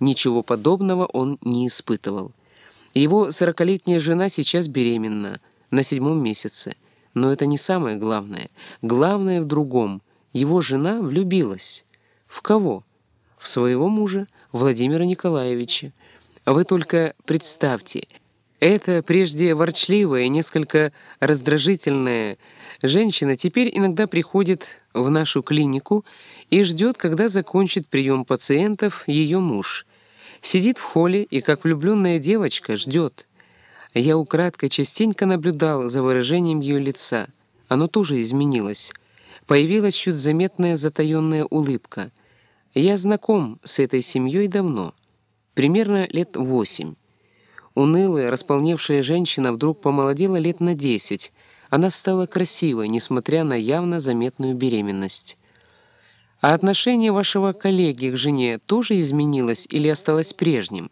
ничего подобного он не испытывал. Его сорокалетняя жена сейчас беременна, на седьмом месяце. Но это не самое главное. Главное в другом. Его жена влюбилась. В кого? В своего мужа, Владимира Николаевича. Вы только представьте, эта прежде ворчливая, несколько раздражительная женщина теперь иногда приходит в нашу клинику и ждет, когда закончит прием пациентов ее муж. Сидит в холле и, как влюбленная девочка, ждет. Я украдкой частенько наблюдал за выражением ее лица. Оно тоже изменилось. Появилась чуть заметная затаенная улыбка. Я знаком с этой семьей давно. Примерно лет восемь. Унылая, располневшая женщина вдруг помолодела лет на десять. Она стала красивой, несмотря на явно заметную беременность. А отношение вашего коллеги к жене тоже изменилось или осталось прежним?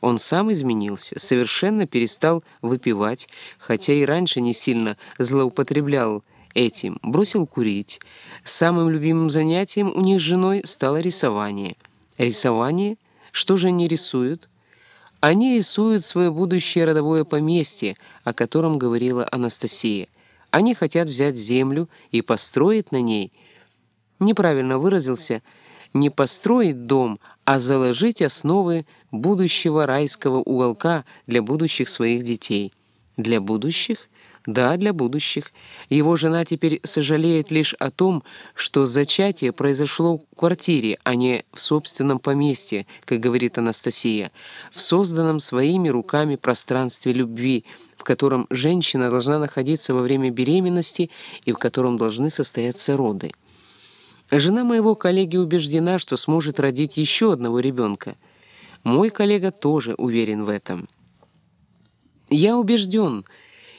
Он сам изменился, совершенно перестал выпивать, хотя и раньше не сильно злоупотреблял этим, бросил курить. Самым любимым занятием у них с женой стало рисование. Рисование? Что же они рисуют? Они рисуют свое будущее родовое поместье, о котором говорила Анастасия. Они хотят взять землю и построить на ней. Неправильно выразился, не построить дом, а заложить основы будущего райского уголка для будущих своих детей. Для будущих? Да, для будущих. Его жена теперь сожалеет лишь о том, что зачатие произошло в квартире, а не в собственном поместье, как говорит Анастасия, в созданном своими руками пространстве любви, в котором женщина должна находиться во время беременности и в котором должны состояться роды. Жена моего коллеги убеждена, что сможет родить еще одного ребенка. Мой коллега тоже уверен в этом. Я убежден,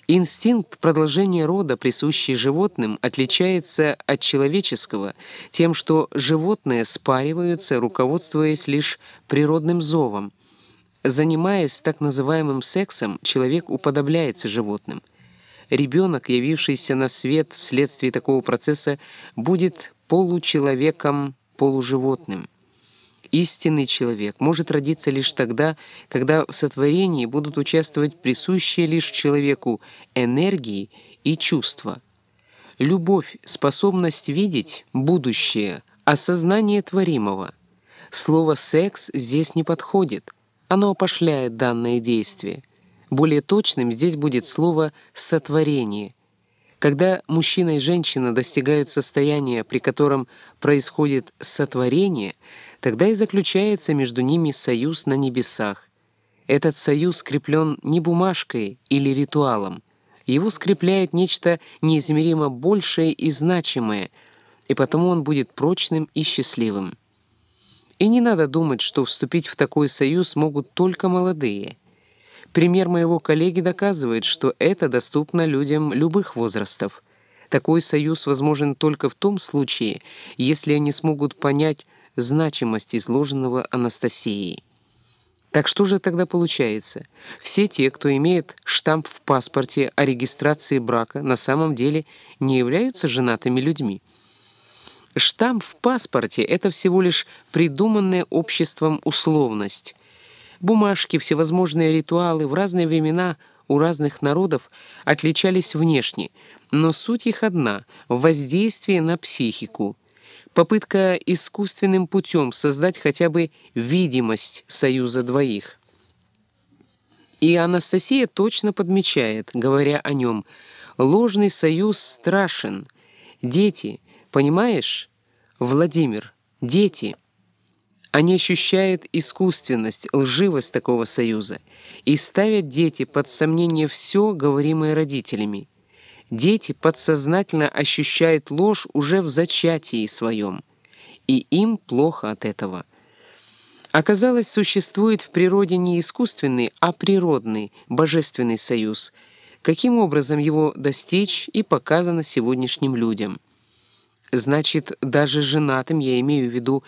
Инстинкт продолжения рода, присущий животным, отличается от человеческого тем, что животные спариваются, руководствуясь лишь природным зовом. Занимаясь так называемым сексом, человек уподобляется животным. Ребенок, явившийся на свет вследствие такого процесса, будет получеловеком, полуживотным. Истинный человек может родиться лишь тогда, когда в сотворении будут участвовать присущие лишь человеку энергии и чувства. Любовь, способность видеть будущее, осознание творимого. Слово «секс» здесь не подходит, оно опошляет данное действие. Более точным здесь будет слово «сотворение», когда мужчина и женщина достигают состояния, при котором происходит сотворение, тогда и заключается между ними союз на небесах. Этот союз скреплен не бумажкой или ритуалом. Его скрепляет нечто неизмеримо большее и значимое, и потому он будет прочным и счастливым. И не надо думать, что вступить в такой союз могут только молодые – Пример моего коллеги доказывает, что это доступно людям любых возрастов. Такой союз возможен только в том случае, если они смогут понять значимость изложенного Анастасией. Так что же тогда получается? Все те, кто имеет штамп в паспорте о регистрации брака, на самом деле не являются женатыми людьми. Штамп в паспорте — это всего лишь придуманная обществом условность, Бумажки, всевозможные ритуалы в разные времена у разных народов отличались внешне, но суть их одна — воздействие на психику. Попытка искусственным путем создать хотя бы видимость союза двоих. И Анастасия точно подмечает, говоря о нем, «Ложный союз страшен. Дети, понимаешь, Владимир, дети». Они ощущают искусственность, лживость такого союза и ставят дети под сомнение все, говоримое родителями. Дети подсознательно ощущают ложь уже в зачатии своем, и им плохо от этого. Оказалось, существует в природе не искусственный, а природный, божественный союз. Каким образом его достичь и показано сегодняшним людям. Значит, даже женатым, я имею в виду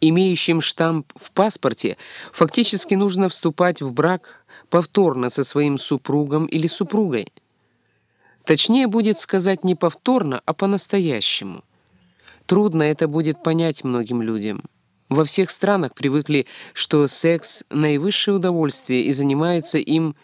имеющим штамп в паспорте, фактически нужно вступать в брак повторно со своим супругом или супругой. Точнее будет сказать не повторно, а по-настоящему. Трудно это будет понять многим людям. Во всех странах привыкли, что секс — наивысшее удовольствие, и занимаются им